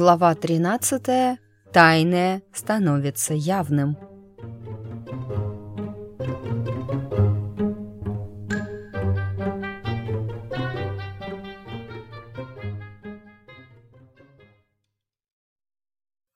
Глава 13. Тайное становится явным.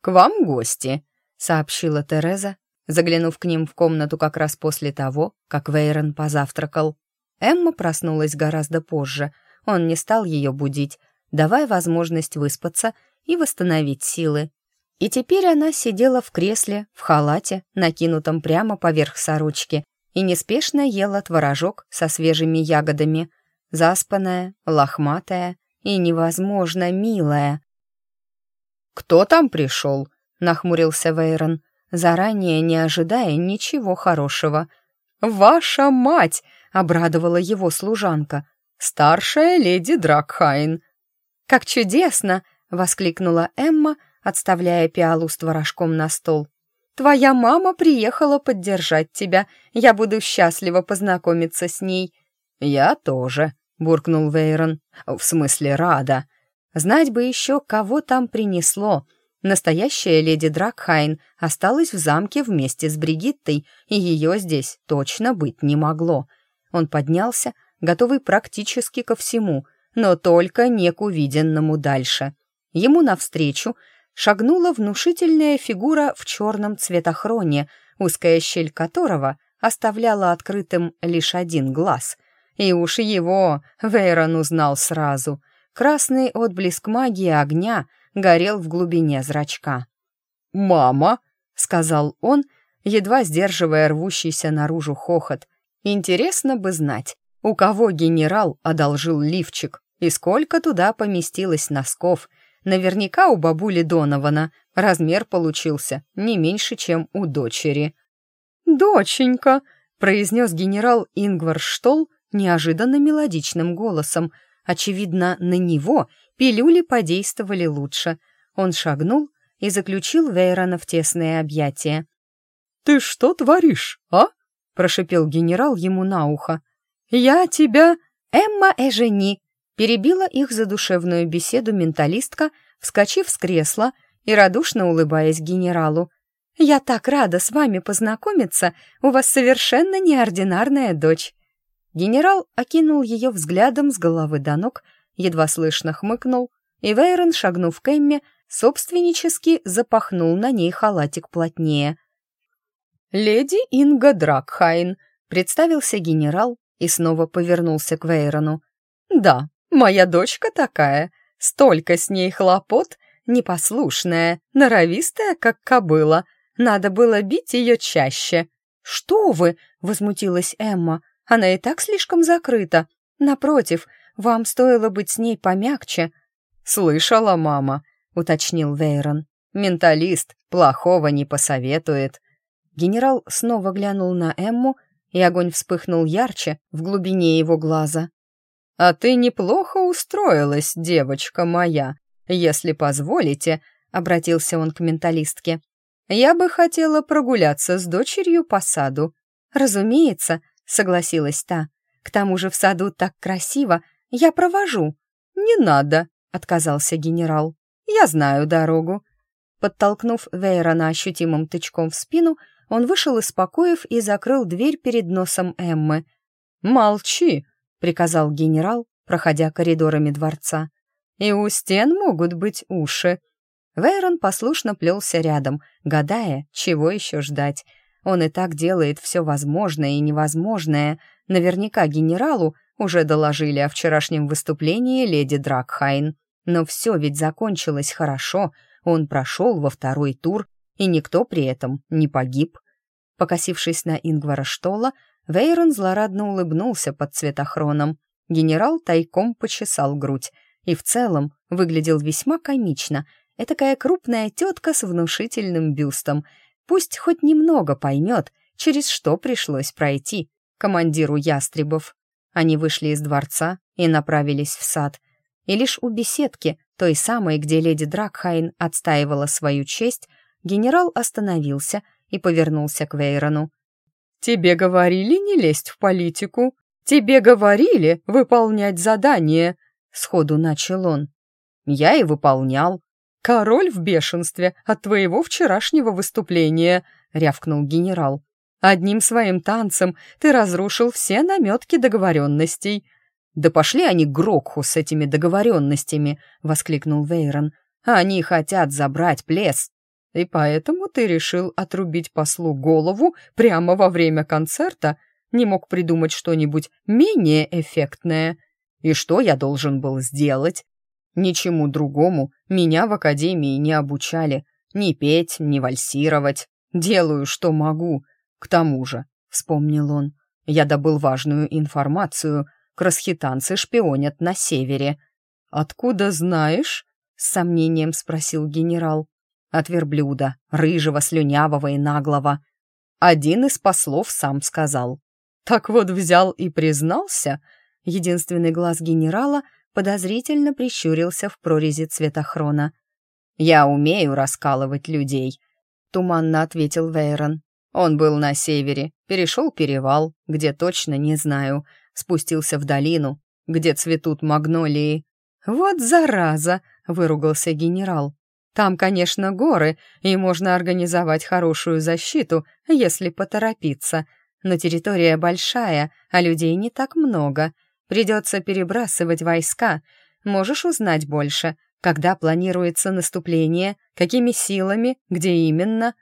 «К вам гости», — сообщила Тереза, заглянув к ним в комнату как раз после того, как Вейрон позавтракал. Эмма проснулась гораздо позже. Он не стал ее будить, давая возможность выспаться и восстановить силы. И теперь она сидела в кресле, в халате, накинутом прямо поверх сорочки, и неспешно ела творожок со свежими ягодами, заспанная, лохматая и невозможно милая. «Кто там пришел?» — нахмурился Вейрон, заранее не ожидая ничего хорошего. «Ваша мать!» — обрадовала его служанка. «Старшая леди Дракхайн». «Как чудесно!» — воскликнула Эмма, отставляя пиалу с творожком на стол. «Твоя мама приехала поддержать тебя. Я буду счастлива познакомиться с ней». «Я тоже», — буркнул Вейрон. «В смысле, рада. Знать бы еще, кого там принесло. Настоящая леди Дракхайн осталась в замке вместе с Бригиттой, и ее здесь точно быть не могло. Он поднялся, готовый практически ко всему, но только не к увиденному дальше. Ему навстречу шагнула внушительная фигура в черном цветохроне, узкая щель которого оставляла открытым лишь один глаз. И уж его Вейрон узнал сразу. Красный отблеск магии огня горел в глубине зрачка. «Мама!» — сказал он, едва сдерживая рвущийся наружу хохот. «Интересно бы знать, у кого генерал одолжил лифчик и сколько туда поместилось носков — Наверняка у бабули Донована размер получился не меньше, чем у дочери. «Доченька!» — произнес генерал Ингвар Штол неожиданно мелодичным голосом. Очевидно, на него пилюли подействовали лучше. Он шагнул и заключил Вейрона в тесные объятия. «Ты что творишь, а?» — прошипел генерал ему на ухо. «Я тебя...» «Эмма Эжени!» Перебила их задушевную беседу менталистка, вскочив с кресла и радушно улыбаясь генералу. «Я так рада с вами познакомиться, у вас совершенно неординарная дочь». Генерал окинул ее взглядом с головы до ног, едва слышно хмыкнул, и Вейрон, шагнув к Эмме, собственнически запахнул на ней халатик плотнее. «Леди Инга Дракхайн», — представился генерал и снова повернулся к Вейрону. «Да, Моя дочка такая, столько с ней хлопот, непослушная, норовистая, как кобыла. Надо было бить ее чаще. «Что вы?» — возмутилась Эмма. «Она и так слишком закрыта. Напротив, вам стоило быть с ней помягче». «Слышала, мама», — уточнил Вейрон. «Менталист плохого не посоветует». Генерал снова глянул на Эмму, и огонь вспыхнул ярче в глубине его глаза. «А ты неплохо устроилась, девочка моя. Если позволите», — обратился он к менталистке, «я бы хотела прогуляться с дочерью по саду». «Разумеется», — согласилась та. «К тому же в саду так красиво. Я провожу». «Не надо», — отказался генерал. «Я знаю дорогу». Подтолкнув Вейрона ощутимым тычком в спину, он вышел из покоев и закрыл дверь перед носом Эммы. «Молчи!» Приказал генерал, проходя коридорами дворца. «И у стен могут быть уши». Вейрон послушно плелся рядом, гадая, чего еще ждать. Он и так делает все возможное и невозможное. Наверняка генералу уже доложили о вчерашнем выступлении леди Дракхайн. Но все ведь закончилось хорошо, он прошел во второй тур, и никто при этом не погиб. Покосившись на Ингвара Штола, Вейрон злорадно улыбнулся под цветохроном. Генерал тайком почесал грудь и в целом выглядел весьма комично. Этакая крупная тетка с внушительным бюстом. Пусть хоть немного поймет, через что пришлось пройти командиру ястребов. Они вышли из дворца и направились в сад. И лишь у беседки, той самой, где леди Дракхайн отстаивала свою честь, генерал остановился и повернулся к Вейрону. Тебе говорили не лезть в политику? Тебе говорили выполнять задание?» Сходу начал он. «Я и выполнял». «Король в бешенстве от твоего вчерашнего выступления», — рявкнул генерал. «Одним своим танцем ты разрушил все наметки договоренностей». «Да пошли они Грокху с этими договоренностями!» — воскликнул Вейрон. «Они хотят забрать плес, и поэтому ты решил отрубить послу голову прямо во время концерта? Не мог придумать что-нибудь менее эффектное? И что я должен был сделать? Ничему другому меня в академии не обучали. Ни петь, ни вальсировать. Делаю, что могу. К тому же, — вспомнил он, — я добыл важную информацию. Красхитанцы шпионят на севере. «Откуда знаешь?» — с сомнением спросил генерал от верблюда, рыжего, слюнявого и наглого. Один из послов сам сказал. «Так вот взял и признался?» Единственный глаз генерала подозрительно прищурился в прорези цветохрона. «Я умею раскалывать людей», — туманно ответил Вейрон. Он был на севере, перешел перевал, где точно не знаю, спустился в долину, где цветут магнолии. «Вот зараза!» — выругался генерал. Там, конечно, горы, и можно организовать хорошую защиту, если поторопиться. Но территория большая, а людей не так много. Придется перебрасывать войска. Можешь узнать больше, когда планируется наступление, какими силами, где именно?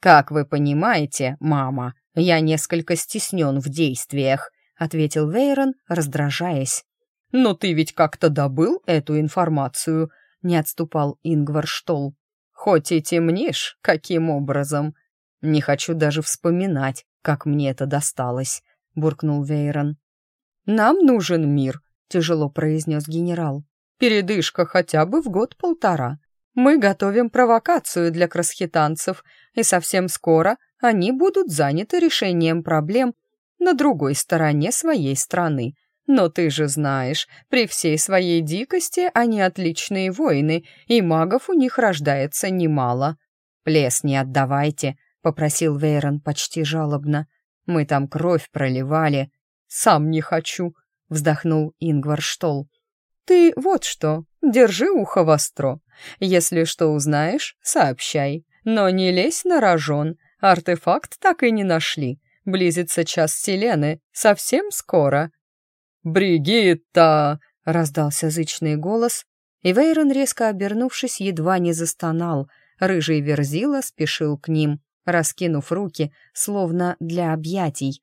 Как вы понимаете, мама, я несколько стеснен в действиях, ответил Вейрон, раздражаясь. Но ты ведь как-то добыл эту информацию, не отступал Ингвар Штол. «Хоть и темнишь, каким образом?» «Не хочу даже вспоминать, как мне это досталось», — буркнул Вейрон. «Нам нужен мир», — тяжело произнес генерал. «Передышка хотя бы в год-полтора. Мы готовим провокацию для красхитанцев, и совсем скоро они будут заняты решением проблем на другой стороне своей страны, но ты же знаешь, при всей своей дикости они отличные воины, и магов у них рождается немало. Плес не отдавайте, попросил Вейрон почти жалобно. Мы там кровь проливали. Сам не хочу, вздохнул Ингвар Штол. Ты вот что, держи ухо востро. Если что узнаешь, сообщай. Но не лезь на рожон, артефакт так и не нашли. Близится час Селены, совсем скоро. «Бригитта!» — раздался зычный голос, и Вейрон, резко обернувшись, едва не застонал. Рыжий верзила спешил к ним, раскинув руки, словно для объятий.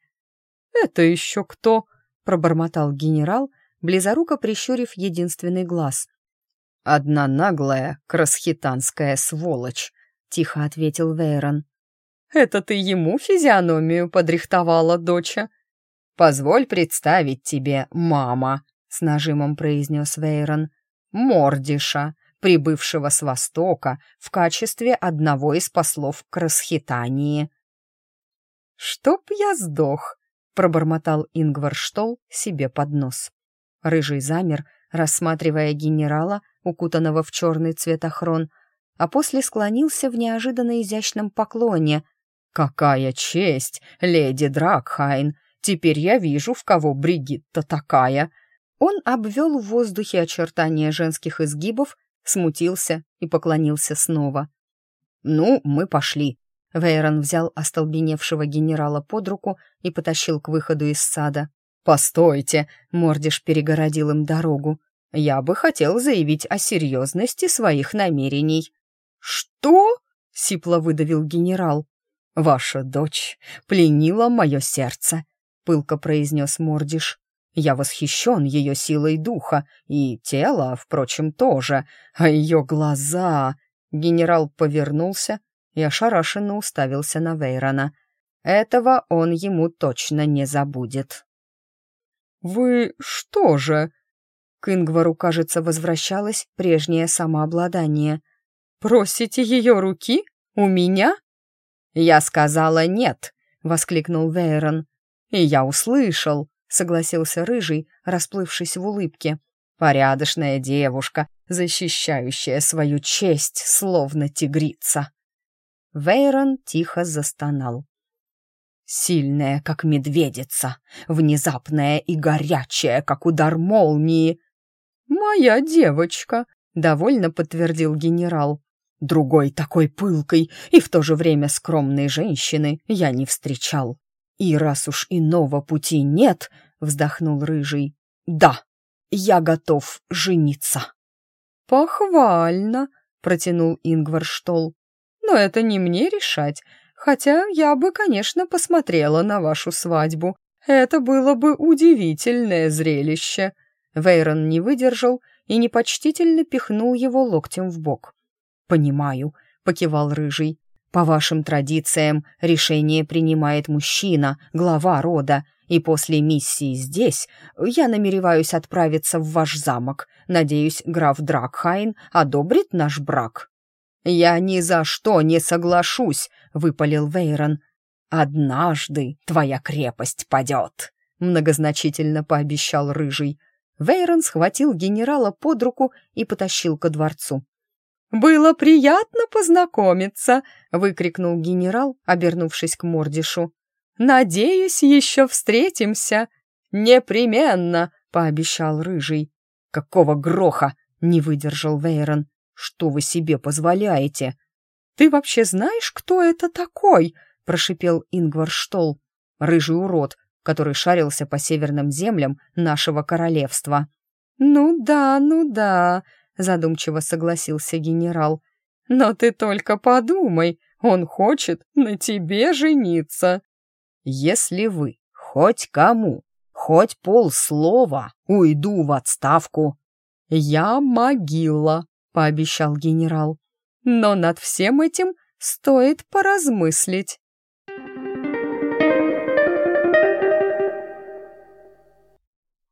«Это еще кто?» — пробормотал генерал, близоруко прищурив единственный глаз. «Одна наглая красхитанская сволочь», — тихо ответил Вейрон. «Это ты ему физиономию подрихтовала, доча?» «Позволь представить тебе, мама», — с нажимом произнес Вейрон, «Мордиша, прибывшего с Востока в качестве одного из послов к расхитании». «Чтоб я сдох», — пробормотал Ингвар Штол себе под нос. Рыжий замер, рассматривая генерала, укутанного в черный цветохрон, а после склонился в неожиданно изящном поклоне. «Какая честь, леди Дракхайн! Теперь я вижу, в кого Бригитта такая». Он обвел в воздухе очертания женских изгибов, смутился и поклонился снова. «Ну, мы пошли». Вейрон взял остолбеневшего генерала под руку и потащил к выходу из сада. «Постойте!» — Мордиш перегородил им дорогу. «Я бы хотел заявить о серьезности своих намерений». «Что?» — сипло выдавил генерал. «Ваша дочь пленила мое сердце», пылко произнес Мордиш. «Я восхищен ее силой духа, и тело, впрочем, тоже, а ее глаза...» Генерал повернулся и ошарашенно уставился на Вейрона. Этого он ему точно не забудет. «Вы что же?» К Ингвару, кажется, возвращалось прежнее самообладание. «Просите ее руки? У меня?» «Я сказала нет!» — воскликнул Вейрон. «И я услышал», — согласился Рыжий, расплывшись в улыбке. «Порядочная девушка, защищающая свою честь, словно тигрица». Вейрон тихо застонал. «Сильная, как медведица, внезапная и горячая, как удар молнии». «Моя девочка», — довольно подтвердил генерал. Другой такой пылкой и в то же время скромной женщины я не встречал. И раз уж иного пути нет, вздохнул рыжий, да, я готов жениться. Похвально, протянул Ингвар Штол. Но это не мне решать, хотя я бы, конечно, посмотрела на вашу свадьбу. Это было бы удивительное зрелище. Вейрон не выдержал и непочтительно пихнул его локтем в бок. «Понимаю», — покивал Рыжий. «По вашим традициям решение принимает мужчина, глава рода, и после миссии здесь я намереваюсь отправиться в ваш замок. Надеюсь, граф Дракхайн одобрит наш брак». «Я ни за что не соглашусь», — выпалил Вейрон. «Однажды твоя крепость падет», — многозначительно пообещал Рыжий. Вейрон схватил генерала под руку и потащил ко дворцу. «Было приятно познакомиться!» — выкрикнул генерал, обернувшись к Мордишу. «Надеюсь, еще встретимся!» «Непременно!» — пообещал Рыжий. «Какого гроха!» — не выдержал Вейрон. «Что вы себе позволяете?» «Ты вообще знаешь, кто это такой?» — прошипел Ингвар Штол. «Рыжий урод, который шарился по северным землям нашего королевства». «Ну да, ну да», задумчиво согласился генерал. «Но ты только подумай, он хочет на тебе жениться». «Если вы хоть кому, хоть полслова, уйду в отставку». «Я могила», — пообещал генерал. «Но над всем этим стоит поразмыслить».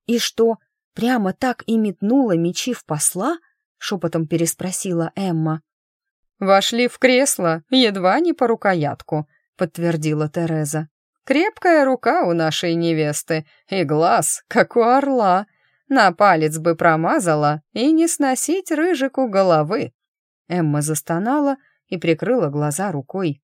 «И что, прямо так и метнула мечи в посла?» — шепотом переспросила Эмма. «Вошли в кресло, едва не по рукоятку», — подтвердила Тереза. «Крепкая рука у нашей невесты и глаз, как у орла. На палец бы промазала и не сносить рыжику головы». Эмма застонала и прикрыла глаза рукой.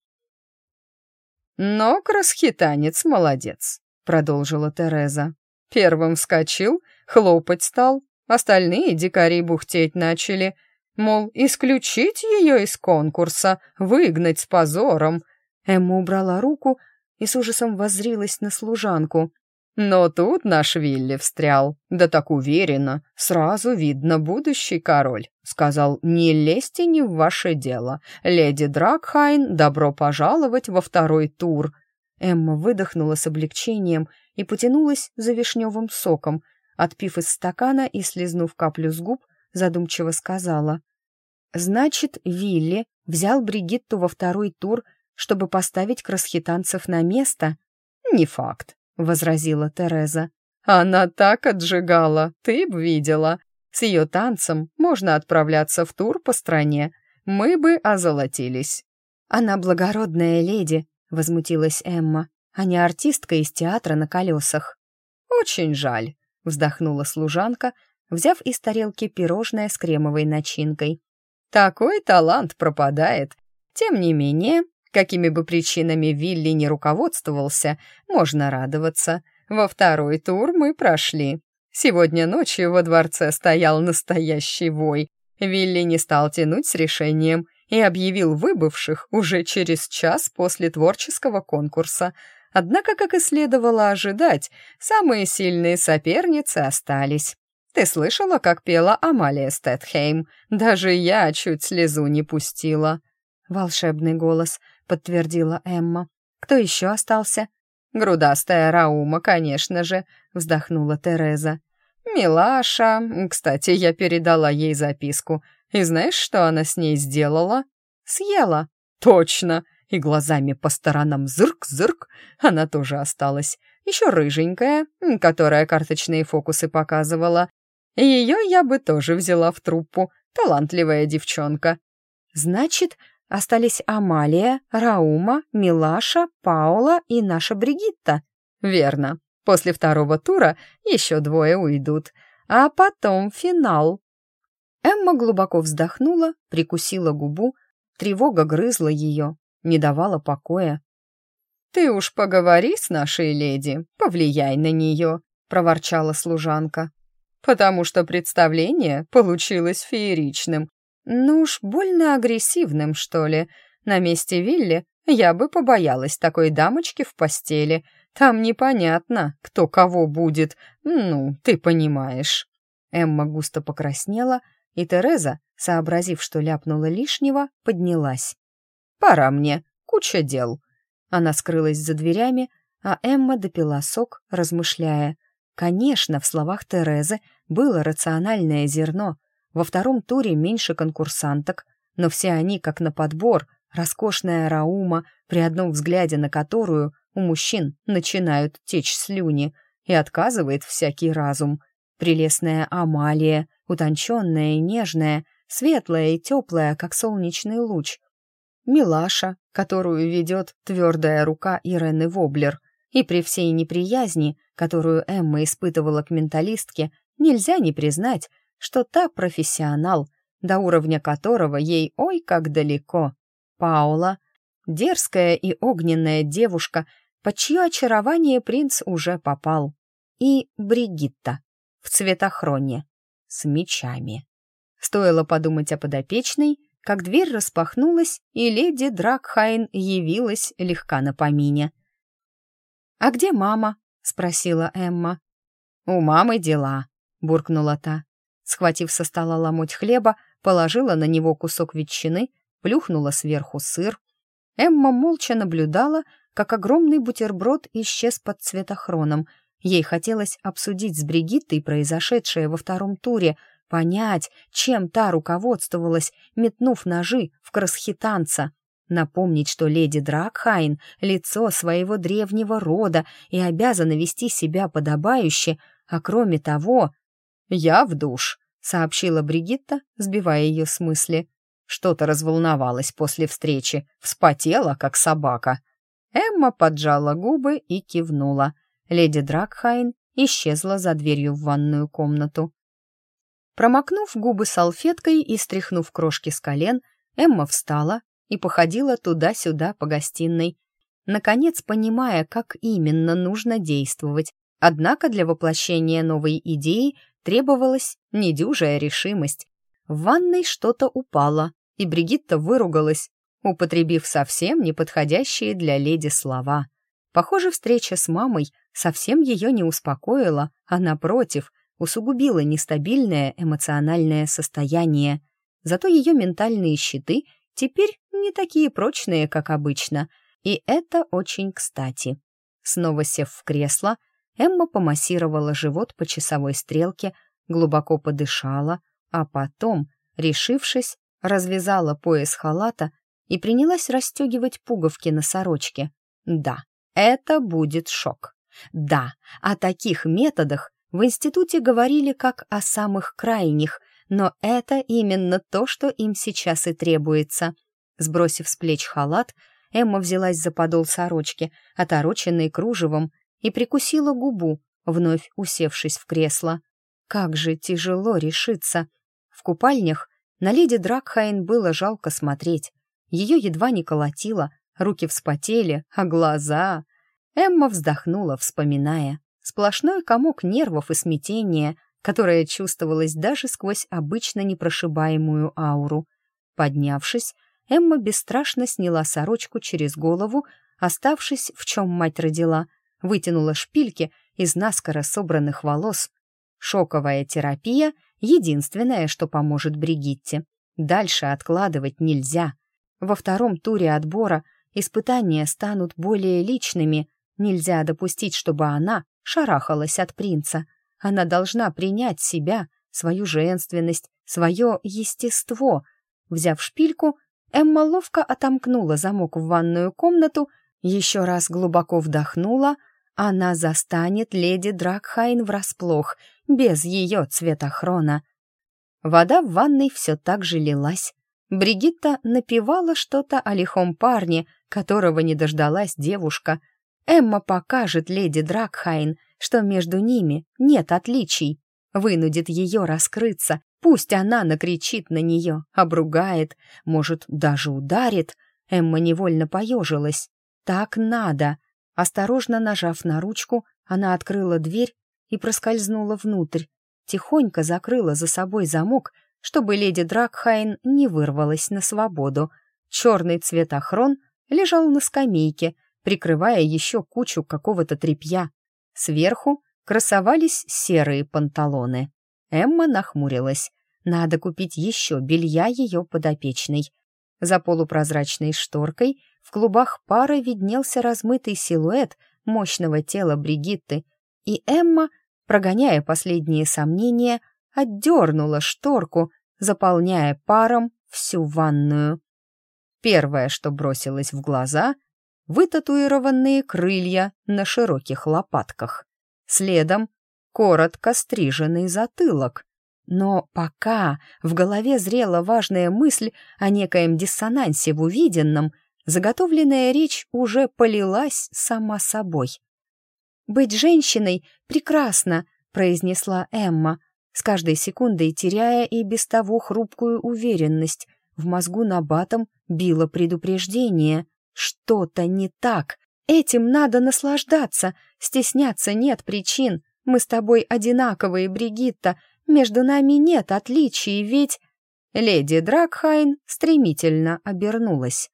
«Но красхитанец молодец», — продолжила Тереза. «Первым вскочил, хлопать стал, Остальные дикари бухтеть начали, мол, исключить ее из конкурса, выгнать с позором. Эмма убрала руку и с ужасом воззрилась на служанку. Но тут наш Вилли встрял, да так уверенно, сразу видно будущий король. Сказал, не лезьте не в ваше дело. Леди Дракхайн, добро пожаловать во второй тур. Эмма выдохнула с облегчением и потянулась за вишневым соком, Отпив из стакана и слезнув каплю с губ, задумчиво сказала. «Значит, Вилли взял Бригитту во второй тур, чтобы поставить красхитанцев на место?» «Не факт», — возразила Тереза. «Она так отжигала, ты б видела. С ее танцем можно отправляться в тур по стране. Мы бы озолотились». «Она благородная леди», — возмутилась Эмма, «а не артистка из театра на колесах». «Очень жаль», вздохнула служанка, взяв из тарелки пирожное с кремовой начинкой. «Такой талант пропадает. Тем не менее, какими бы причинами Вилли не руководствовался, можно радоваться. Во второй тур мы прошли. Сегодня ночью во дворце стоял настоящий вой. Вилли не стал тянуть с решением и объявил выбывших уже через час после творческого конкурса — Однако, как и следовало ожидать, самые сильные соперницы остались. Ты слышала, как пела Амалия Стэтхейм? Даже я чуть слезу не пустила. Волшебный голос, подтвердила Эмма. Кто еще остался? Грудастая Раума, конечно же, вздохнула Тереза. Милаша, кстати, я передала ей записку. И знаешь, что она с ней сделала? Съела. Точно и глазами по сторонам зырк-зырк, она тоже осталась. Еще рыженькая, которая карточные фокусы показывала. Ее я бы тоже взяла в труппу, талантливая девчонка. Значит, остались Амалия, Раума, Милаша, Паула и наша Бригитта. Верно. После второго тура еще двое уйдут. А потом финал. Эмма глубоко вздохнула, прикусила губу, тревога грызла ее, не давала покоя. «Ты уж поговори с нашей леди, повлияй на нее», — проворчала служанка. «Потому что представление получилось фееричным. Ну уж больно агрессивным, что ли. На месте Вилли я бы побоялась такой дамочки в постели. Там непонятно, кто кого будет. Ну, ты понимаешь». Эмма густо покраснела, и Тереза, сообразив, что ляпнула лишнего, поднялась. «Пора мне, куча дел». Она скрылась за дверями, а Эмма допила сок, размышляя. Конечно, в словах Терезы было рациональное зерно. Во втором туре меньше конкурсанток, но все они, как на подбор, роскошная Раума, при одном взгляде на которую у мужчин начинают течь слюни, и отказывает всякий разум. Прелестная Амалия, утонченная и нежная, светлая и теплая, как солнечный луч. Милаша, которую ведет твердая рука Ирены Воблер, и при всей неприязни, которую Эмма испытывала к менталистке, нельзя не признать, что та профессионал, до уровня которого ей ой как далеко. Паула, дерзкая и огненная девушка, под чье очарование принц уже попал. И Бригитта в цветохроне с мечами. Стоило подумать о подопечной, как дверь распахнулась, и леди Дракхайн явилась легка на помине. «А где мама?» — спросила Эмма. «У мамы дела», — буркнула та. Схватив со стола ломоть хлеба, положила на него кусок ветчины, плюхнула сверху сыр. Эмма молча наблюдала, как огромный бутерброд исчез под цветохроном. Ей хотелось обсудить с Бригиттой произошедшее во втором туре, понять, чем та руководствовалась, метнув ножи в красхитанца. Напомнить, что леди Дракхайн — лицо своего древнего рода и обязана вести себя подобающе, а кроме того... «Я в душ», — сообщила Бригитта, сбивая ее с мысли. Что-то разволновалась после встречи, вспотела, как собака. Эмма поджала губы и кивнула. Леди Дракхайн исчезла за дверью в ванную комнату. Промокнув губы салфеткой и стряхнув крошки с колен, Эмма встала и походила туда-сюда по гостиной, наконец понимая, как именно нужно действовать. Однако для воплощения новой идеи требовалась недюжая решимость. В ванной что-то упало, и Бригитта выругалась, употребив совсем неподходящие для леди слова. Похоже, встреча с мамой совсем ее не успокоила, а, напротив, усугубила нестабильное эмоциональное состояние. Зато ее ментальные щиты теперь не такие прочные, как обычно, и это очень кстати. Снова сев в кресло, Эмма помассировала живот по часовой стрелке, глубоко подышала, а потом, решившись, развязала пояс халата и принялась расстегивать пуговки на сорочке. Да, это будет шок. Да, о таких методах в институте говорили как о самых крайних, но это именно то, что им сейчас и требуется — Сбросив с плеч халат, Эмма взялась за подол сорочки, отороченной кружевом, и прикусила губу, вновь усевшись в кресло. Как же тяжело решиться. В купальнях на леди Дракхайн было жалко смотреть. Ее едва не колотило, руки вспотели, а глаза... Эмма вздохнула, вспоминая. Сплошной комок нервов и смятения, которое чувствовалось даже сквозь обычно непрошибаемую ауру. Поднявшись, Эмма бесстрашно сняла сорочку через голову, оставшись, в чем мать родила, вытянула шпильки из наскоро собранных волос. Шоковая терапия — единственное, что поможет Бригитте. Дальше откладывать нельзя. Во втором туре отбора испытания станут более личными. Нельзя допустить, чтобы она шарахалась от принца. Она должна принять себя, свою женственность, свое естество. Взяв шпильку, Эмма ловко отомкнула замок в ванную комнату, еще раз глубоко вдохнула. Она застанет леди Дракхайн врасплох, без ее цветохрона. Вода в ванной все так же лилась. Бригитта напевала что-то о лихом парне, которого не дождалась девушка. Эмма покажет леди Дракхайн, что между ними нет отличий, вынудит ее раскрыться, Пусть она накричит на нее, обругает, может, даже ударит. Эмма невольно поежилась. Так надо. Осторожно нажав на ручку, она открыла дверь и проскользнула внутрь. Тихонько закрыла за собой замок, чтобы леди Дракхайн не вырвалась на свободу. Черный цветохрон лежал на скамейке, прикрывая еще кучу какого-то тряпья. Сверху красовались серые панталоны. Эмма нахмурилась. Надо купить еще белья ее подопечной. За полупрозрачной шторкой в клубах пара виднелся размытый силуэт мощного тела Бригитты, и Эмма, прогоняя последние сомнения, отдернула шторку, заполняя паром всю ванную. Первое, что бросилось в глаза — вытатуированные крылья на широких лопатках. Следом — коротко стриженный затылок. Но пока в голове зрела важная мысль о некоем диссонансе в увиденном, заготовленная речь уже полилась сама собой. «Быть женщиной прекрасно», — произнесла Эмма, с каждой секундой теряя и без того хрупкую уверенность. В мозгу набатом било предупреждение. Что-то не так. Этим надо наслаждаться. Стесняться нет причин. Мы с тобой одинаковые, Бригитта. Между нами нет отличий, ведь... Леди Дракхайн стремительно обернулась.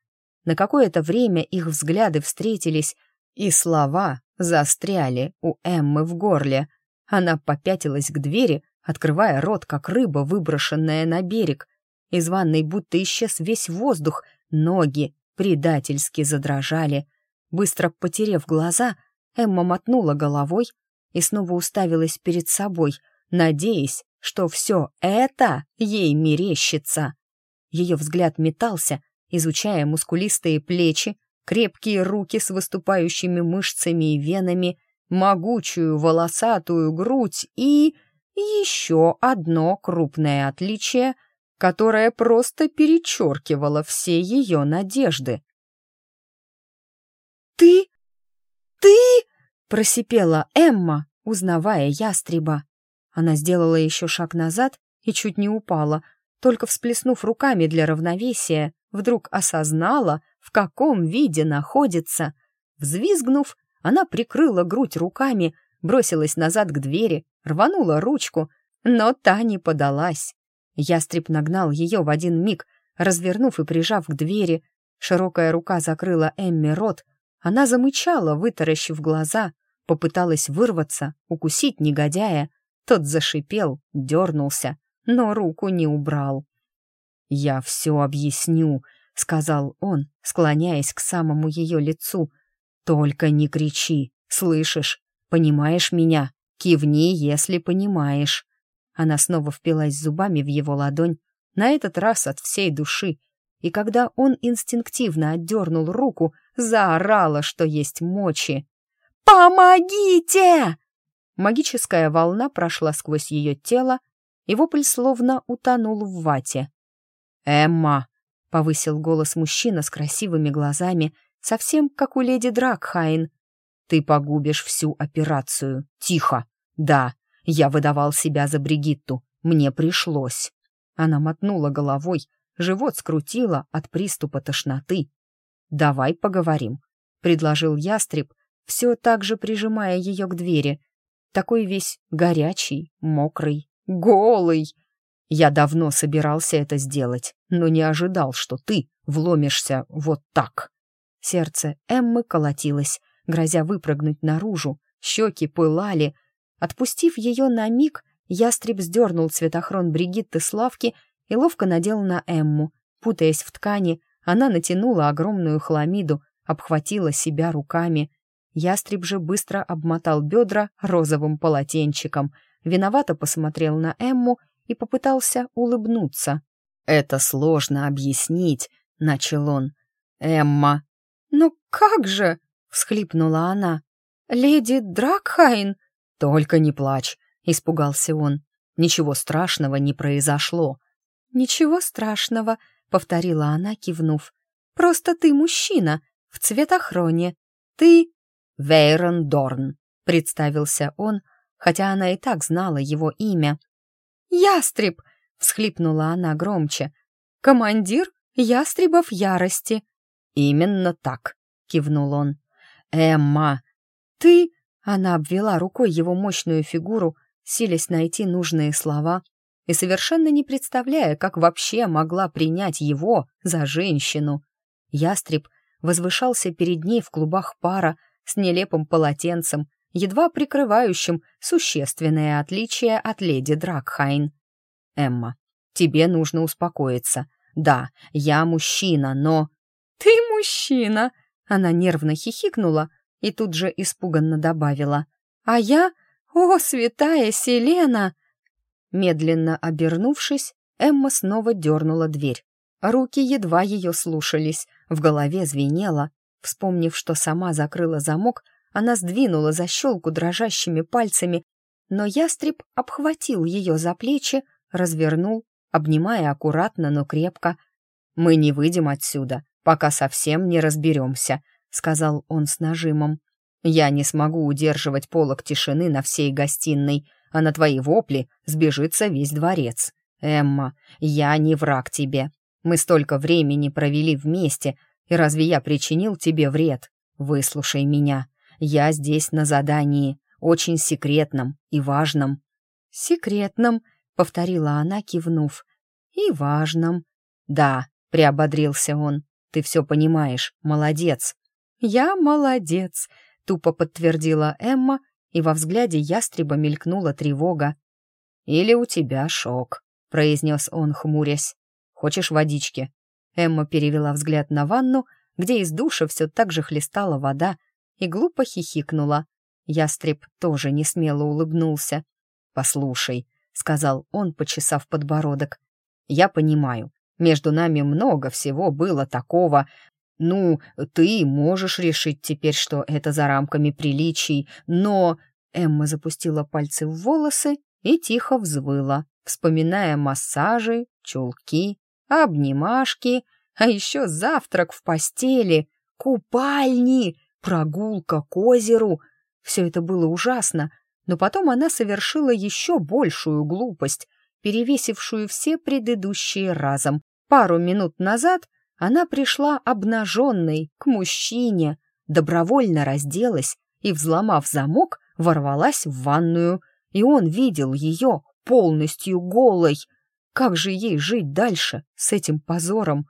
На какое-то время их взгляды встретились, и слова застряли у Эммы в горле. Она попятилась к двери, открывая рот, как рыба, выброшенная на берег. Из ванной будто исчез весь воздух, ноги предательски задрожали. Быстро потерев глаза, Эмма мотнула головой и снова уставилась перед собой, надеясь, что все это ей мерещится. Ее взгляд метался, изучая мускулистые плечи, крепкие руки с выступающими мышцами и венами, могучую волосатую грудь и еще одно крупное отличие, которое просто перечеркивало все ее надежды. «Ты? Ты?» — просипела Эмма, узнавая ястреба. Она сделала еще шаг назад и чуть не упала, только всплеснув руками для равновесия, вдруг осознала, в каком виде находится. Взвизгнув, она прикрыла грудь руками, бросилась назад к двери, рванула ручку, но та не подалась. Ястреб нагнал ее в один миг, развернув и прижав к двери. Широкая рука закрыла Эмми рот. Она замычала, вытаращив глаза, попыталась вырваться, укусить негодяя. Тот зашипел, дернулся, но руку не убрал. «Я все объясню», — сказал он, склоняясь к самому ее лицу. «Только не кричи, слышишь? Понимаешь меня? Кивни, если понимаешь». Она снова впилась зубами в его ладонь, на этот раз от всей души, и когда он инстинктивно отдернул руку, заорала, что есть мочи. «Помогите!» Магическая волна прошла сквозь ее тело, и вопль словно утонул в вате. «Эмма!» — повысил голос мужчина с красивыми глазами, совсем как у леди Дракхайн. «Ты погубишь всю операцию. Тихо! Да, я выдавал себя за Бригитту. Мне пришлось». Она мотнула головой, живот скрутила от приступа тошноты. «Давай поговорим», — предложил ястреб, все так же прижимая ее к двери, такой весь горячий, мокрый, голый. Я давно собирался это сделать, но не ожидал, что ты вломишься вот так. Сердце Эммы колотилось, грозя выпрыгнуть наружу, щеки пылали. Отпустив ее на миг, ястреб сдернул цветохрон Бригитты с лавки и ловко надел на Эмму. Путаясь в ткани, она натянула огромную хламиду, обхватила себя руками. Ястреб же быстро обмотал бедра розовым полотенчиком, виновато посмотрел на Эмму и попытался улыбнуться. «Это сложно объяснить», — начал он. «Эмма». «Ну как же?» — всхлипнула она. «Леди Дракхайн?» «Только не плачь», — испугался он. «Ничего страшного не произошло». «Ничего страшного», — повторила она, кивнув. «Просто ты мужчина, в цветохроне. Ты Вейрон Дорн», — представился он, хотя она и так знала его имя. «Ястреб!» — всхлипнула она громче. «Командир ястребов ярости». «Именно так», — кивнул он. «Эмма!» «Ты...» — она обвела рукой его мощную фигуру, силясь найти нужные слова. и совершенно не представляя, как вообще могла принять его за женщину. Ястреб возвышался перед ней в клубах пара с нелепым полотенцем, едва прикрывающим существенное отличие от леди Дракхайн. «Эмма, тебе нужно успокоиться. Да, я мужчина, но...» «Ты мужчина!» Она нервно хихикнула и тут же испуганно добавила. «А я? О, святая Селена!» Медленно обернувшись, Эмма снова дернула дверь. Руки едва ее слушались, в голове звенело. Вспомнив, что сама закрыла замок, она сдвинула защелку дрожащими пальцами, но ястреб обхватил ее за плечи, развернул, обнимая аккуратно, но крепко. «Мы не выйдем отсюда, пока совсем не разберемся», — сказал он с нажимом. «Я не смогу удерживать полок тишины на всей гостиной, а на твои вопли сбежится весь дворец. Эмма, я не враг тебе. Мы столько времени провели вместе, и разве я причинил тебе вред? Выслушай меня. Я здесь на задании, очень секретном и важном». «Секретном», — повторила она, кивнув. «И важном». «Да», — приободрился он, — «ты все понимаешь, молодец». «Я молодец», — тупо подтвердила Эмма, и во взгляде ястреба мелькнула тревога. «Или у тебя шок», — произнес он, хмурясь. «Хочешь водички?» Эмма перевела взгляд на ванну, где из душа все так же хлестала вода, и глупо хихикнула. Ястреб тоже не смело улыбнулся. «Послушай», — сказал он, почесав подбородок, — «я понимаю, между нами много всего было такого. Ну, ты можешь решить теперь, что это за рамками приличий, но...» Эмма запустила пальцы в волосы и тихо взвыла, вспоминая массажи, чулки, обнимашки, а еще завтрак в постели, купальни прогулка к озеру. Все это было ужасно, но потом она совершила еще большую глупость, перевесившую все предыдущие разом. Пару минут назад она пришла обнаженной к мужчине, добровольно разделась и, взломав замок, ворвалась в ванную, и он видел ее полностью голой. Как же ей жить дальше с этим позором?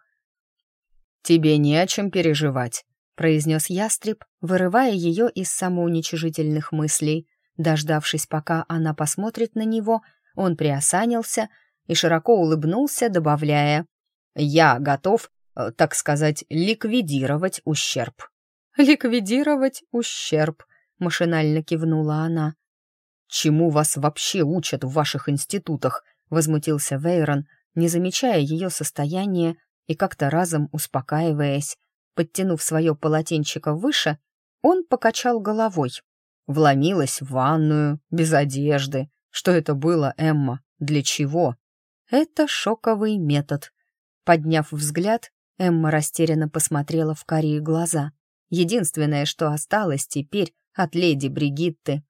«Тебе не о чем переживать», произнес ястреб, вырывая ее из самоуничижительных мыслей. Дождавшись, пока она посмотрит на него, он приосанился и широко улыбнулся, добавляя «Я готов, так сказать, ликвидировать ущерб». «Ликвидировать ущерб», — машинально кивнула она. «Чему вас вообще учат в ваших институтах?» — возмутился Вейрон, не замечая ее состояния и как-то разом успокаиваясь. Подтянув свое полотенчико выше, он покачал головой. Вломилась в ванную, без одежды. Что это было, Эмма? Для чего? Это шоковый метод. Подняв взгляд, Эмма растерянно посмотрела в карие глаза. Единственное, что осталось теперь от леди Бригитты.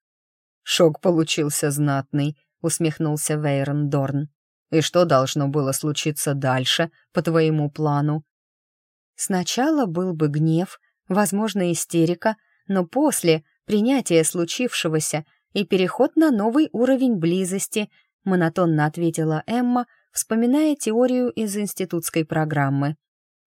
«Шок получился знатный», — усмехнулся Вейрон Дорн. «И что должно было случиться дальше, по твоему плану?» Сначала был бы гнев, возможно, истерика, но после принятия случившегося и переход на новый уровень близости, монотонно ответила Эмма, вспоминая теорию из институтской программы.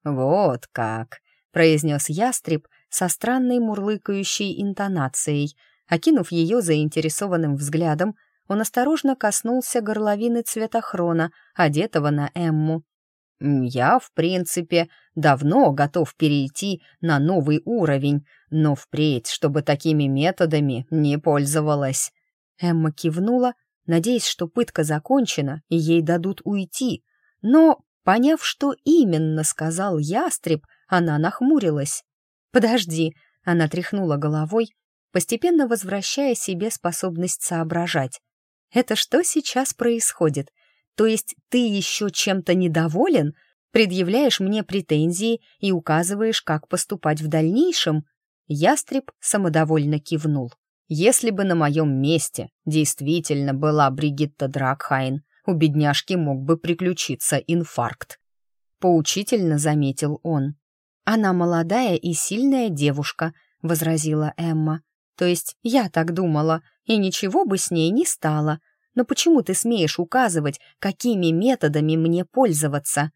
«Вот как!» — произнес ястреб со странной мурлыкающей интонацией. Окинув ее заинтересованным взглядом, он осторожно коснулся горловины цветохрона, одетого на Эмму. Я, в принципе, давно готов перейти на новый уровень, но впредь, чтобы такими методами не пользовалась. Эмма кивнула, надеясь, что пытка закончена и ей дадут уйти. Но, поняв, что именно сказал ястреб, она нахмурилась. «Подожди», — она тряхнула головой, постепенно возвращая себе способность соображать. «Это что сейчас происходит? То есть ты еще чем-то недоволен? Предъявляешь мне претензии и указываешь, как поступать в дальнейшем?» Ястреб самодовольно кивнул. «Если бы на моем месте действительно была Бригитта Дракхайн, у бедняжки мог бы приключиться инфаркт». Поучительно заметил он. «Она молодая и сильная девушка», — возразила Эмма. «То есть я так думала, и ничего бы с ней не стало. но почему ты смеешь указывать, какими методами мне пользоваться?»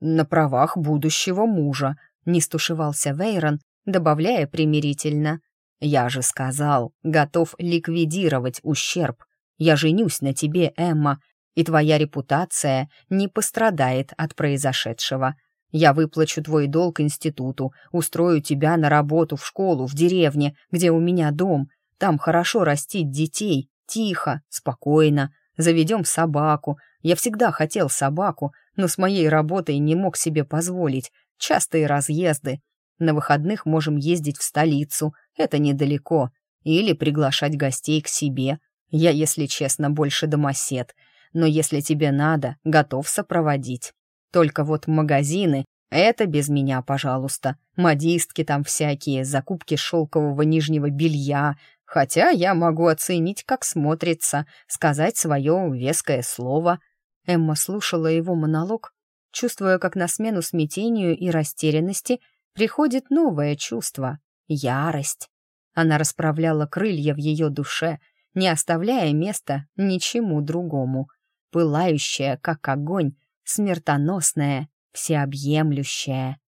«На правах будущего мужа», — не стушевался Вейрон, добавляя примирительно. «Я же сказал, готов ликвидировать ущерб. Я женюсь на тебе, Эмма, и твоя репутация не пострадает от произошедшего. Я выплачу твой долг институту, устрою тебя на работу в школу в деревне, где у меня дом. Там хорошо растить детей, тихо, спокойно. Заведем собаку. Я всегда хотел собаку, но с моей работой не мог себе позволить. Частые разъезды. На выходных можем ездить в столицу, это недалеко. Или приглашать гостей к себе. Я, если честно, больше домосед. Но если тебе надо, готов сопроводить. Только вот магазины — это без меня, пожалуйста. Модистки там всякие, закупки шелкового нижнего белья, Хотя я могу оценить, как смотрится, сказать свое веское слово. Эмма слушала его монолог, чувствуя, как на смену смятению и растерянности приходит новое чувство — ярость. Она расправляла крылья в ее душе, не оставляя места ничему другому. Пылающая, как огонь, смертоносная, всеобъемлющая.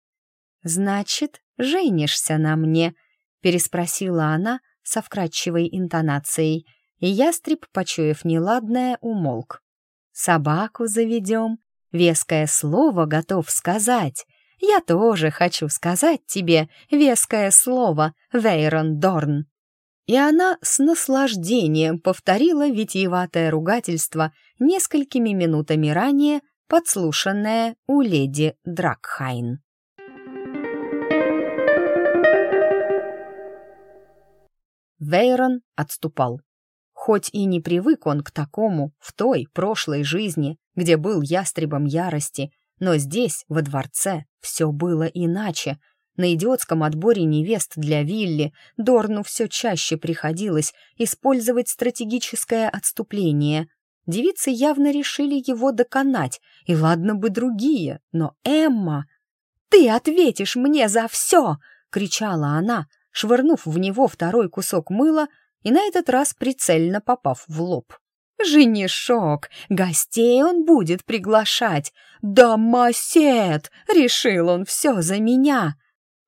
«Значит, женишься на мне?» — переспросила она, со вкрадчивой интонацией, и ястреб, почуяв неладное, умолк. «Собаку заведем, веское слово готов сказать. Я тоже хочу сказать тебе веское слово, Вейрон Дорн». И она с наслаждением повторила витиеватое ругательство несколькими минутами ранее, подслушанное у леди Дракхайн. Вейрон отступал. Хоть и не привык он к такому в той прошлой жизни, где был ястребом ярости, но здесь, во дворце, все было иначе. На идиотском отборе невест для Вилли Дорну все чаще приходилось использовать стратегическое отступление. Девицы явно решили его доконать, и ладно бы другие, но Эмма... «Ты ответишь мне за все!» — кричала она, швырнув в него второй кусок мыла и на этот раз прицельно попав в лоб. «Женишок! Гостей он будет приглашать! Домосед! Решил он все за меня!»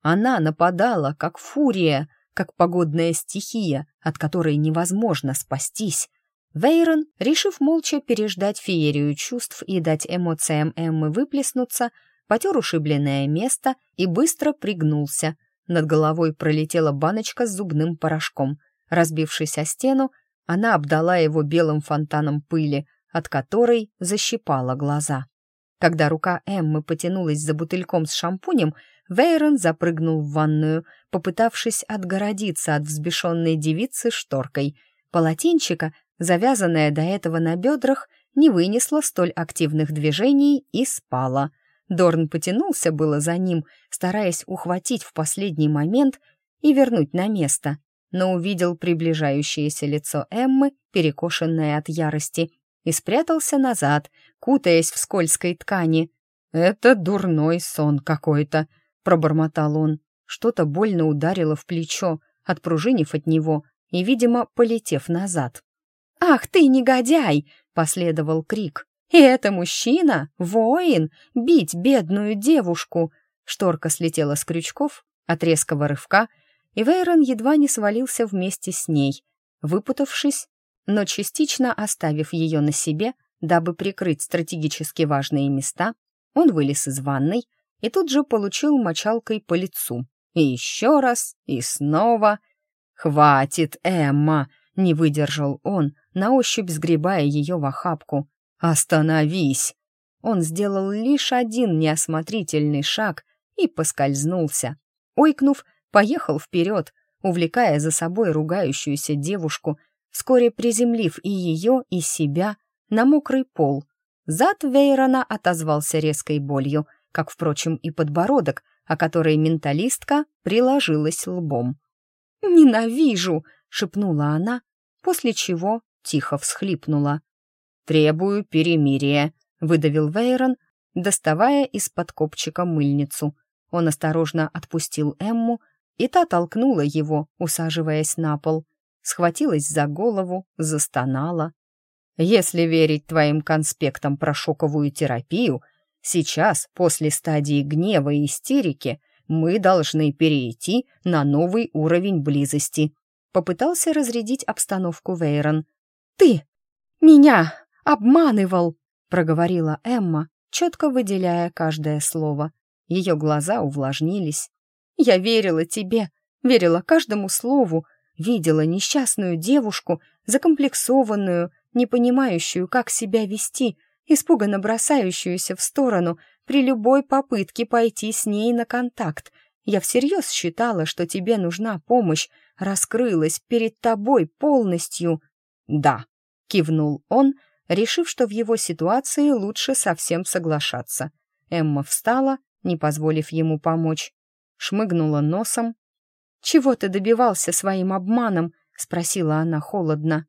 Она нападала, как фурия, как погодная стихия, от которой невозможно спастись. Вейрон, решив молча переждать феерию чувств и дать эмоциям Эммы выплеснуться, потер ушибленное место и быстро пригнулся — над головой пролетела баночка с зубным порошком. Разбившись о стену, она обдала его белым фонтаном пыли, от которой защипала глаза. Когда рука Эммы потянулась за бутыльком с шампунем, Вейрон запрыгнул в ванную, попытавшись отгородиться от взбешенной девицы шторкой. Полотенчика, завязанное до этого на бедрах, не вынесло столь активных движений и спала. Дорн потянулся было за ним, стараясь ухватить в последний момент и вернуть на место, но увидел приближающееся лицо Эммы, перекошенное от ярости, и спрятался назад, кутаясь в скользкой ткани. «Это дурной сон какой-то», — пробормотал он. Что-то больно ударило в плечо, отпружинив от него и, видимо, полетев назад. «Ах ты, негодяй!» — последовал крик. И это мужчина, воин, бить бедную девушку. Шторка слетела с крючков от резкого рывка, и Вейрон едва не свалился вместе с ней, выпутавшись, но частично оставив ее на себе, дабы прикрыть стратегически важные места, он вылез из ванной и тут же получил мочалкой по лицу. И еще раз, и снова. «Хватит, Эмма!» — не выдержал он, на ощупь сгребая ее в охапку. «Остановись!» Он сделал лишь один неосмотрительный шаг и поскользнулся. Ойкнув, поехал вперед, увлекая за собой ругающуюся девушку, вскоре приземлив и ее, и себя на мокрый пол. Зад Вейрона отозвался резкой болью, как, впрочем, и подбородок, о которой менталистка приложилась лбом. «Ненавижу!» — шепнула она, после чего тихо всхлипнула. «Требую перемирия», — выдавил Вейрон, доставая из-под копчика мыльницу. Он осторожно отпустил Эмму, и та толкнула его, усаживаясь на пол. Схватилась за голову, застонала. Если верить твоим конспектам про шоковую терапию, сейчас, после стадии гнева и истерики, мы должны перейти на новый уровень близости. Попытался разрядить обстановку Вейрон. «Ты меня обманывал!» — проговорила Эмма, четко выделяя каждое слово. Ее глаза увлажнились. «Я верила тебе, верила каждому слову, видела несчастную девушку, закомплексованную, не понимающую, как себя вести, испуганно бросающуюся в сторону при любой попытке пойти с ней на контакт. Я всерьез считала, что тебе нужна помощь, раскрылась перед тобой полностью. «Да», — кивнул он, решив, что в его ситуации лучше совсем соглашаться. Эмма встала, не позволив ему помочь, шмыгнула носом. «Чего ты добивался своим обманом?» — спросила она холодно.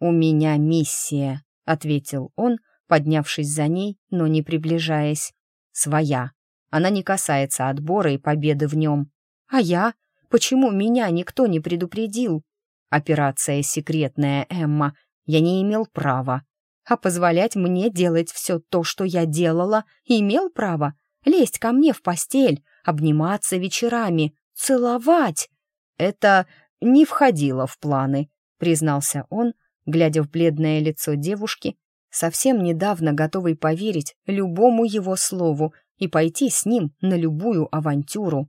«У меня миссия», — ответил он, поднявшись за ней, но не приближаясь. «Своя. Она не касается отбора и победы в нем. А я? Почему меня никто не предупредил? Операция секретная, Эмма. Я не имел права. А позволять мне делать все то, что я делала, имел право. Лезть ко мне в постель, обниматься вечерами, целовать. Это не входило в планы, признался он, глядя в бледное лицо девушки, совсем недавно готовый поверить любому его слову и пойти с ним на любую авантюру.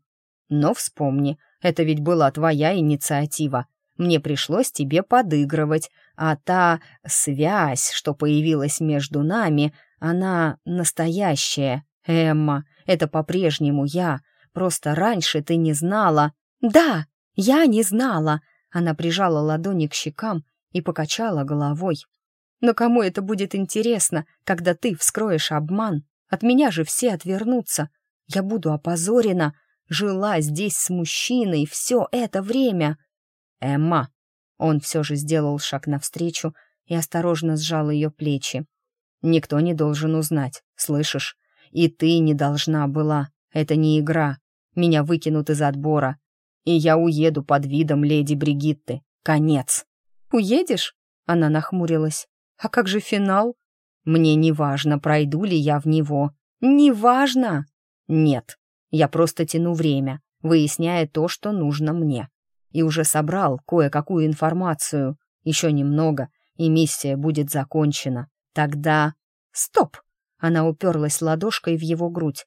Но вспомни, это ведь была твоя инициатива. Мне пришлось тебе подыгрывать, а та связь, что появилась между нами, она настоящая. Эмма, это по-прежнему я. Просто раньше ты не знала. Да, я не знала. Она прижала ладони к щекам и покачала головой. Но кому это будет интересно, когда ты вскроешь обман? От меня же все отвернутся. Я буду опозорена. Жила здесь с мужчиной все это время. Эмма. Он все же сделал шаг навстречу и осторожно сжал ее плечи. Никто не должен узнать, слышишь? И ты не должна была. Это не игра. Меня выкинут из отбора. И я уеду под видом леди Бригитты. Конец. Уедешь? Она нахмурилась. А как же финал? Мне не важно, пройду ли я в него. Не важно. Нет. Я просто тяну время, выясняя то, что нужно мне. И уже собрал кое-какую информацию. Еще немного, и миссия будет закончена. Тогда... Стоп! Она уперлась ладошкой в его грудь.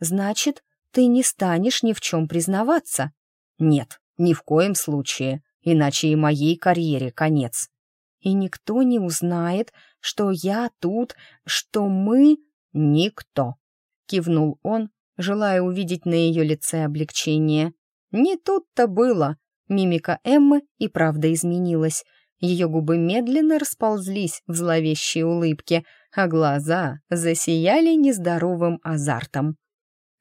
«Значит, ты не станешь ни в чем признаваться?» «Нет, ни в коем случае, иначе и моей карьере конец». «И никто не узнает, что я тут, что мы...» «Никто», — кивнул он, желая увидеть на ее лице облегчение. Не тут-то было. Мимика Эммы и правда изменилась. Ее губы медленно расползлись в зловещей улыбке, а глаза засияли нездоровым азартом.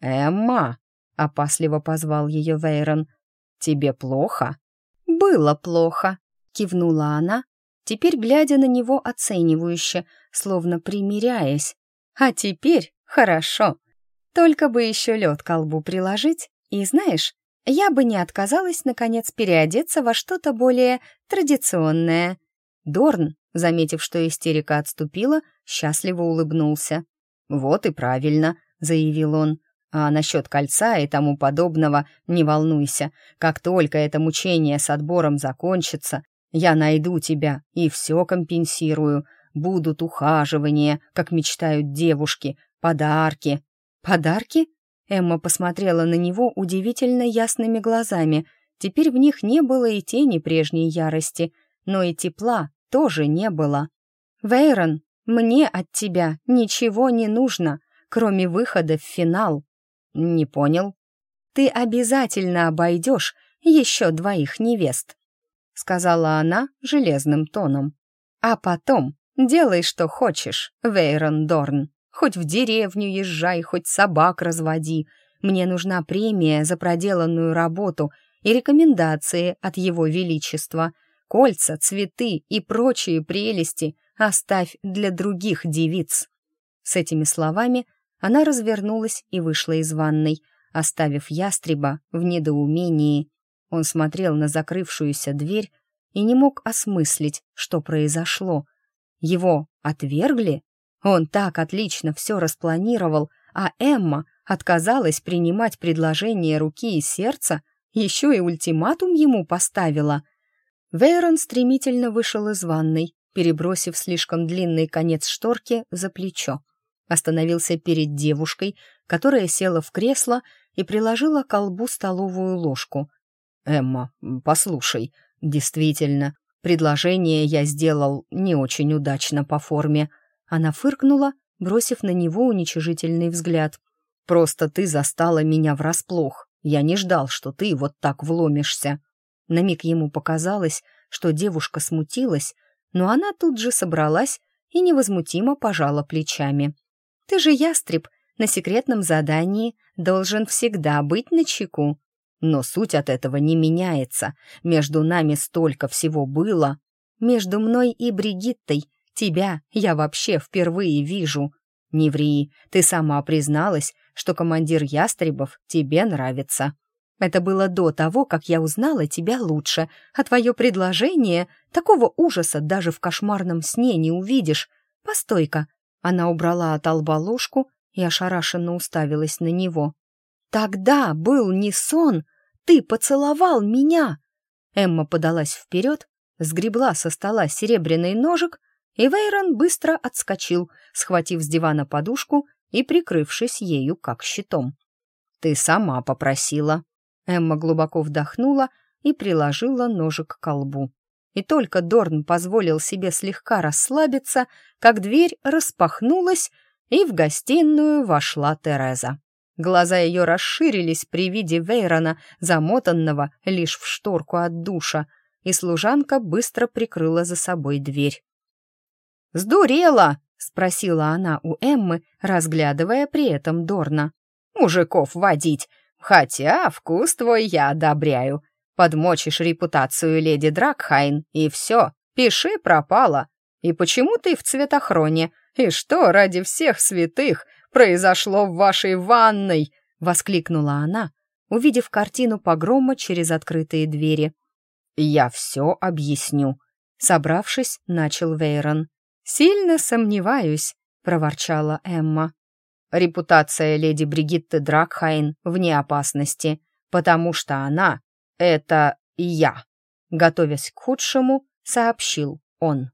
«Эмма!» — опасливо позвал ее Вейрон. «Тебе плохо?» «Было плохо», — кивнула она, теперь глядя на него оценивающе, словно примиряясь. «А теперь хорошо. Только бы еще лед к колбу приложить, и знаешь, я бы не отказалась, наконец, переодеться во что-то более традиционное». Дорн, заметив, что истерика отступила, счастливо улыбнулся. «Вот и правильно», — заявил он. «А насчет кольца и тому подобного не волнуйся. Как только это мучение с отбором закончится, я найду тебя и все компенсирую. Будут ухаживания, как мечтают девушки, подарки». «Подарки?» Эмма посмотрела на него удивительно ясными глазами. Теперь в них не было и тени прежней ярости, но и тепла тоже не было. «Вейрон, мне от тебя ничего не нужно, кроме выхода в финал». «Не понял». «Ты обязательно обойдешь еще двоих невест», — сказала она железным тоном. «А потом делай, что хочешь, Вейрон Дорн. Хоть в деревню езжай, хоть собак разводи. Мне нужна премия за проделанную работу и рекомендации от его величества. Кольца, цветы и прочие прелести оставь для других девиц». С этими словами она развернулась и вышла из ванной, оставив ястреба в недоумении. Он смотрел на закрывшуюся дверь и не мог осмыслить, что произошло. Его отвергли? Он так отлично все распланировал, а Эмма отказалась принимать предложение руки и сердца, еще и ультиматум ему поставила. Вейрон стремительно вышел из ванной, перебросив слишком длинный конец шторки за плечо. Остановился перед девушкой, которая села в кресло и приложила к колбу столовую ложку. «Эмма, послушай, действительно, предложение я сделал не очень удачно по форме». Она фыркнула, бросив на него уничижительный взгляд. «Просто ты застала меня врасплох. Я не ждал, что ты вот так вломишься». На миг ему показалось, что девушка смутилась, но она тут же собралась и невозмутимо пожала плечами. «Ты же ястреб, на секретном задании должен всегда быть на чеку. Но суть от этого не меняется. Между нами столько всего было. Между мной и Бригиттой тебя я вообще впервые вижу. Не ври, ты сама призналась, что командир ястребов тебе нравится. Это было до того, как я узнала тебя лучше, а твое предложение такого ужаса даже в кошмарном сне не увидишь. Постой-ка!» Она убрала от лба ложку и ошарашенно уставилась на него. «Тогда был не сон! Ты поцеловал меня!» Эмма подалась вперед, сгребла со стола серебряный ножик, и Вейрон быстро отскочил, схватив с дивана подушку и прикрывшись ею как щитом. «Ты сама попросила», Эмма глубоко вдохнула и приложила ножик к колбу. И только Дорн позволил себе слегка расслабиться, как дверь распахнулась, и в гостиную вошла Тереза. Глаза ее расширились при виде Вейрона, замотанного лишь в шторку от душа, и служанка быстро прикрыла за собой дверь. «Сдурела!» — спросила она у Эммы, разглядывая при этом Дорна. «Мужиков водить! Хотя вкус твой я одобряю. Подмочишь репутацию леди Дракхайн, и все, пиши пропало. И почему ты в цветохроне? И что ради всех святых произошло в вашей ванной?» — воскликнула она, увидев картину погрома через открытые двери. «Я все объясню», — собравшись, начал Вейрон. «Сильно сомневаюсь», — проворчала Эмма. Репутация леди Бригитты Дракхайн вне опасности, потому что она — это я», — готовясь к худшему, сообщил он.